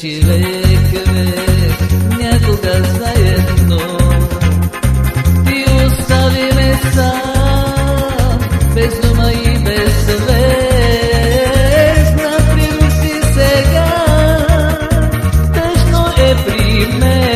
ширек ме някога заедно Ти остави ме сам, без дума и без съвест. Наприлиш си сега, тъжно е при мен.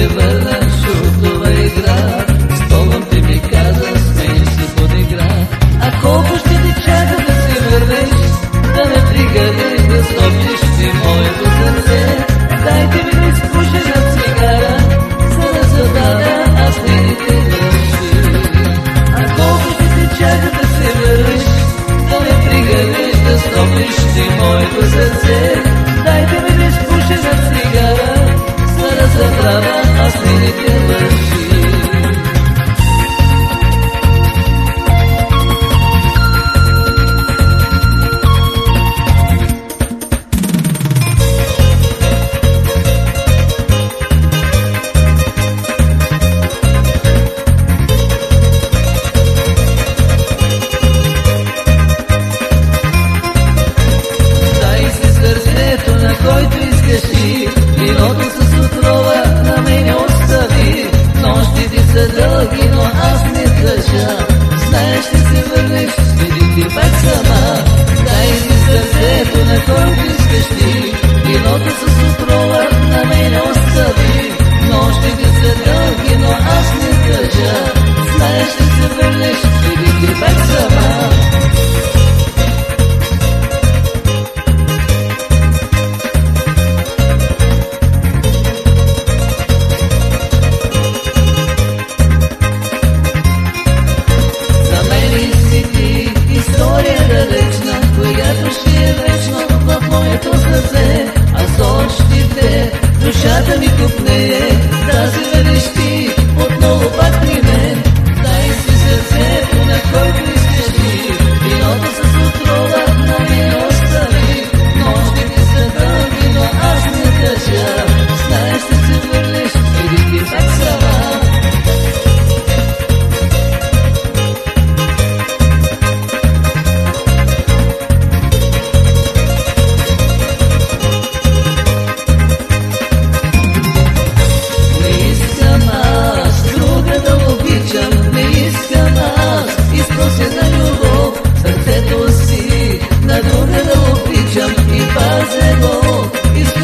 превърнах шутова игра. Спомням ти ми каза, смей се подигра. А колко ще ти чака да се върнеш, да ме пригърнеш, да стопчеш ти моето сърце. Дайте ми да изпуша на цигара, за да задавя аз нейните души. А колко ще ти чака да се върнеш, да ме пригърнеш, да стопчеш ти моето сърце. Дайте ми да изпуша на цигара, horas de trabajo hasta que te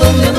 donde